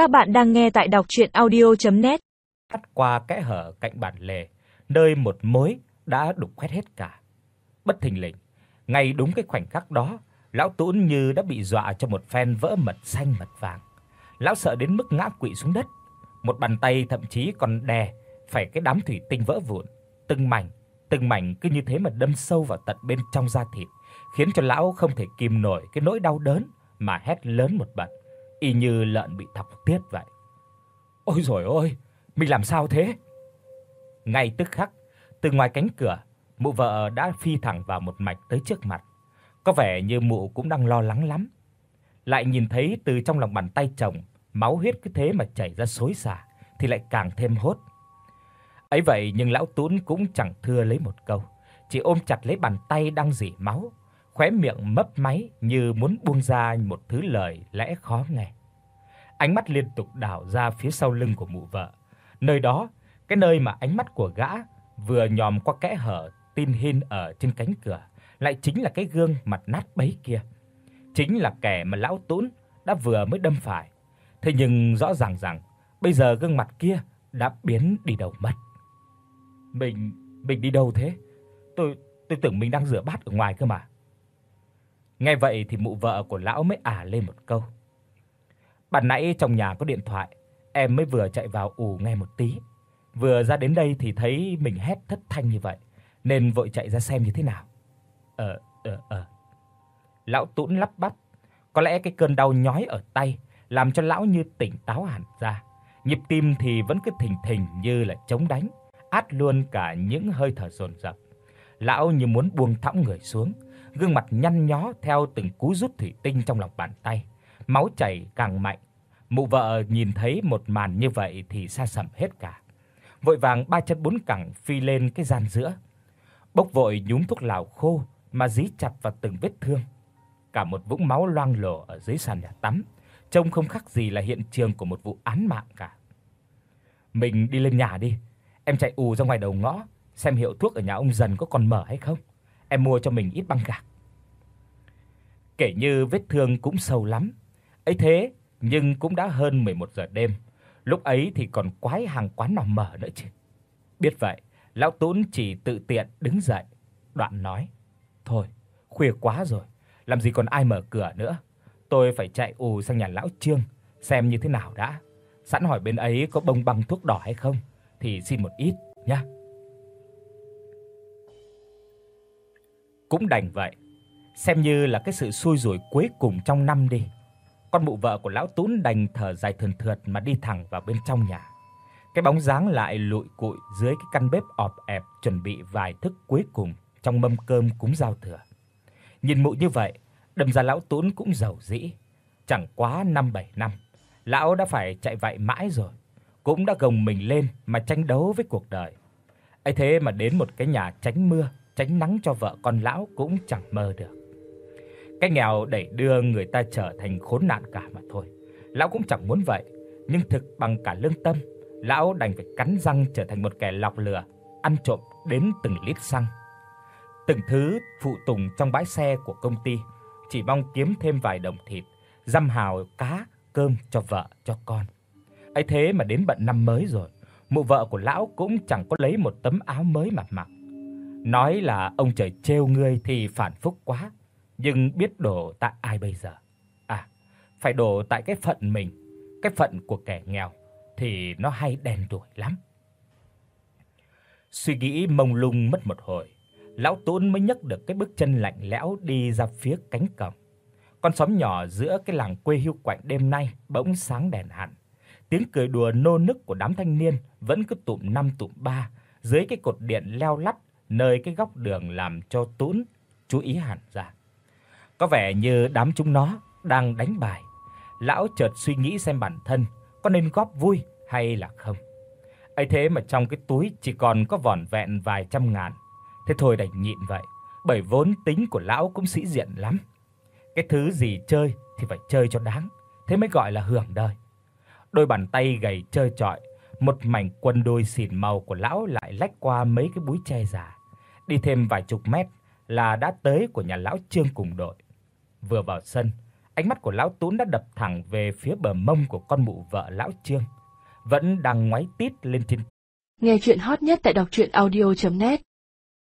Các bạn đang nghe tại đọc audio net Cắt qua kẽ hở cạnh bản lề, nơi một mối đã đục khoét hết cả. Bất thình lình, ngay đúng cái khoảnh khắc đó, lão Tún như đã bị dọa cho một phen vỡ mật xanh mật vàng. Lão sợ đến mức ngã quỵ xuống đất, một bàn tay thậm chí còn đè phải cái đám thủy tinh vỡ vụn, từng mảnh, từng mảnh cứ như thế mà đâm sâu vào tận bên trong da thịt, khiến cho lão không thể kìm nổi cái nỗi đau đớn mà hét lớn một bật, y như lợn bị thọc tiết vậy. Ôi giời ơi, mình làm sao thế? Ngay tức khắc, từ ngoài cánh cửa, mụ vợ đã phi thẳng vào một mạch tới trước mặt. Có vẻ như mụ cũng đang lo lắng lắm. Lại nhìn thấy từ trong lòng bàn tay chồng, máu huyết cứ thế mà chảy ra xối xả thì lại càng thêm hốt. Ấy vậy nhưng lão Tún cũng chẳng thưa lấy một câu, chỉ ôm chặt lấy bàn tay đang rỉ máu, khóe miệng mấp máy như muốn buông ra một thứ lời lẽ khó nghe. Ánh mắt liên tục đảo ra phía sau lưng của mụ vợ. Nơi đó, cái nơi mà ánh mắt của gã vừa nhòm qua kẽ hở tin hin ở trên cánh cửa, lại chính là cái gương mặt nát bấy kia. Chính là kẻ mà lão Tún đã vừa mới đâm phải. Thế nhưng rõ ràng rằng bây giờ gương mặt kia đã biến đi đâu mất. Mình mình đi đâu thế? Tôi tôi tưởng mình đang rửa bát ở ngoài cơ mà. Nghe vậy thì mụ vợ của lão mới ả lên một câu bạn nãy trong nhà có điện thoại, em mới vừa chạy vào ù nghe một tí. Vừa ra đến đây thì thấy mình hét thất thanh như vậy, nên vội chạy ra xem như thế nào. Ờ ờ ờ. Lão Tún lắp bắp, có lẽ cái cơn đau nhói ở tay làm cho lão như tỉnh táo hẳn ra. Nhịp tim thì vẫn cứ thình thình như là chống đánh, át luôn cả những hơi thở dồn dập. Lão như muốn buông thõng người xuống, gương mặt nhăn nhó theo từng cú rút thủy tinh trong lòng bàn tay, máu chảy càng mạnh. Mụ vợ nhìn thấy một màn như vậy thì sa sầm hết cả. Vội vàng ba chân bốn cẳng phi lên cái gian giữa. Bốc vội nhúm thuốc lào khô mà dí chặt vào từng vết thương. Cả một vũng máu loang lổ ở dưới sàn nhà tắm, trông không khác gì là hiện trường của một vụ án mạng cả. Mình đi lên nhà đi, em chạy ù ra ngoài đầu ngõ xem hiệu thuốc ở nhà ông dần có còn mở hay không. Em mua cho mình ít băng gạc. Kể như vết thương cũng sâu lắm. Ấy thế, nhưng cũng đã hơn 11 giờ đêm. Lúc ấy thì còn quái hàng quán nào mở nữa chứ. Biết vậy, lão Tún chỉ tự tiện đứng dậy, đoạn nói: "Thôi, khuya quá rồi, làm gì còn ai mở cửa nữa. Tôi phải chạy ù sang nhà lão Trương xem như thế nào đã. Sẵn hỏi bên ấy có bông băng thuốc đỏ hay không thì xin một ít nhé." Cũng đành vậy, xem như là cái sự xui rủi cuối cùng trong năm đi. Con mụ vợ của lão Tún đành thở dài thườn thượt mà đi thẳng vào bên trong nhà. Cái bóng dáng lại lụi cụi dưới cái căn bếp ọp ẹp chuẩn bị vài thức cuối cùng trong mâm cơm cúng giao thừa. Nhìn mụ như vậy, đâm ra lão Tún cũng giàu dĩ. Chẳng quá 5 7 năm, lão đã phải chạy vậy mãi rồi, cũng đã gồng mình lên mà tranh đấu với cuộc đời. Ấy thế mà đến một cái nhà tránh mưa, tránh nắng cho vợ con lão cũng chẳng mơ được. Cái nghèo đẩy đưa người ta trở thành khốn nạn cả mà thôi. Lão cũng chẳng muốn vậy, nhưng thực bằng cả lương tâm, lão đành phải cắn răng trở thành một kẻ lọc lừa, ăn trộm đến từng lít xăng. Từng thứ phụ tùng trong bãi xe của công ty, chỉ mong kiếm thêm vài đồng thịt, dăm hào cá, cơm cho vợ cho con. Ấy thế mà đến bận năm mới rồi, mụ vợ của lão cũng chẳng có lấy một tấm áo mới mà mặc. Nói là ông trời trêu ngươi thì phản phúc quá, nhưng biết đổ tại ai bây giờ? À, phải đổ tại cái phận mình, cái phận của kẻ nghèo thì nó hay đen đủi lắm. Suy nghĩ mông lung mất một hồi, lão Tốn mới nhấc được cái bước chân lạnh lẽo đi ra phía cánh cổng. Con xóm nhỏ giữa cái làng quê hiu quạnh đêm nay bỗng sáng đèn hẳn. Tiếng cười đùa nô nức của đám thanh niên vẫn cứ tụm năm tụm ba dưới cái cột điện leo lắt nơi cái góc đường làm cho Tốn chú ý hẳn ra. Có vẻ như đám chúng nó đang đánh bài. Lão chợt suy nghĩ xem bản thân có nên góp vui hay là không. Ấy thế mà trong cái túi chỉ còn có vỏn vẹn vài trăm ngàn. Thế thôi đành nhịn vậy, bởi vốn tính của lão cũng sĩ diện lắm. Cái thứ gì chơi thì phải chơi cho đáng, thế mới gọi là hưởng đời. Đôi bàn tay gầy trơ trọi, một mảnh quần đôi xỉn màu của lão lại lách qua mấy cái búi tre già. Đi thêm vài chục mét là đã tới của nhà lão Trương cùng đội. Vừa vào sân, ánh mắt của lão Tún đã đập thẳng về phía bờ mông của con mụ vợ lão Trương, vẫn đang ngoáy tít lên trên. Nghe truyện hot nhất tại doctruyenaudio.net